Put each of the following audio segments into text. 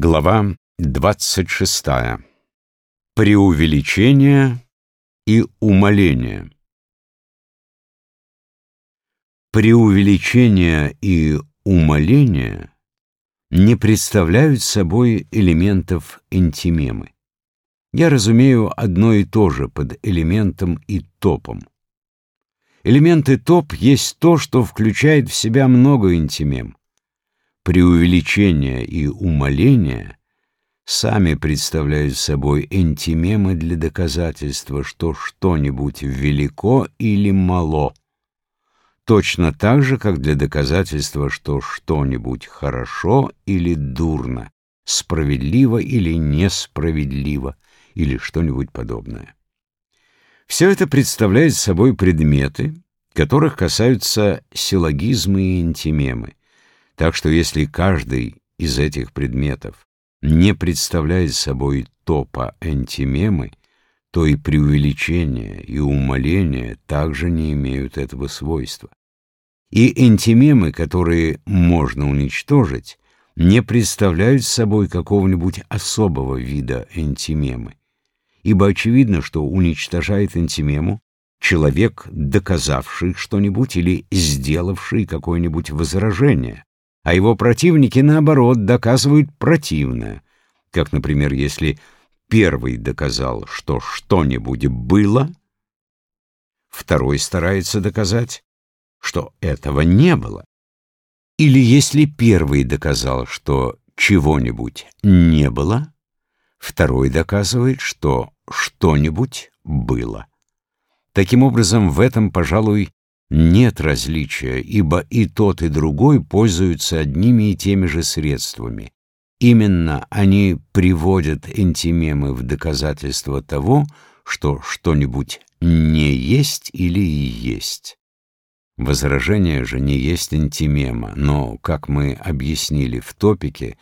Глава 26. Преувеличение и умаление. Преувеличение и умаление не представляют собой элементов интимемы. Я разумею одно и то же под элементом и топом. Элементы топ есть то, что включает в себя много интимем преувеличение и умаление сами представляют собой энтимемы для доказательства, что что-нибудь велико или мало, точно так же, как для доказательства, что что-нибудь хорошо или дурно, справедливо или несправедливо, или что-нибудь подобное. Все это представляет собой предметы, которых касаются силлогизмы и интимемы. Так что если каждый из этих предметов не представляет собой топа антимемы, то и преувеличение, и умаление также не имеют этого свойства. И антимемы, которые можно уничтожить, не представляют собой какого-нибудь особого вида антимемы, ибо очевидно, что уничтожает антимему человек, доказавший что-нибудь или сделавший какое-нибудь возражение, а его противники, наоборот, доказывают противное. Как, например, если первый доказал, что что-нибудь было, второй старается доказать, что этого не было. Или если первый доказал, что чего-нибудь не было, второй доказывает, что что-нибудь было. Таким образом, в этом, пожалуй, нет различия, ибо и тот, и другой пользуются одними и теми же средствами. Именно они приводят энтимемы в доказательство того, что что-нибудь не есть или и есть. Возражение же не есть энтимема, но, как мы объяснили в топике,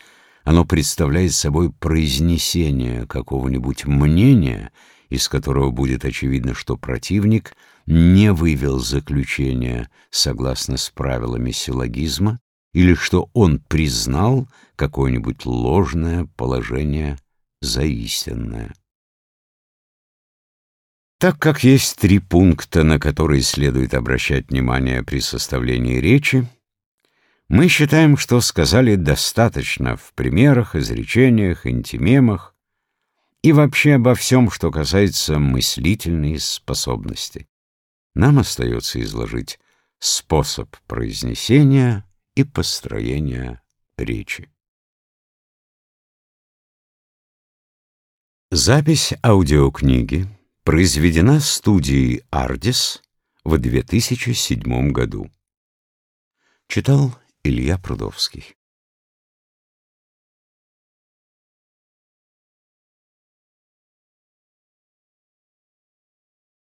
оно представляет собой произнесение какого-нибудь мнения, из которого будет очевидно, что противник — не вывел заключение согласно с правилами силлогизма или что он признал какое-нибудь ложное положение за истинное. Так как есть три пункта, на которые следует обращать внимание при составлении речи, мы считаем, что сказали достаточно в примерах, изречениях, интимемах и вообще обо всем, что касается мыслительной способности. Нам остается изложить способ произнесения и построения речи. Запись аудиокниги произведена студией «Ардис» в 2007 году. Читал Илья Прудовский.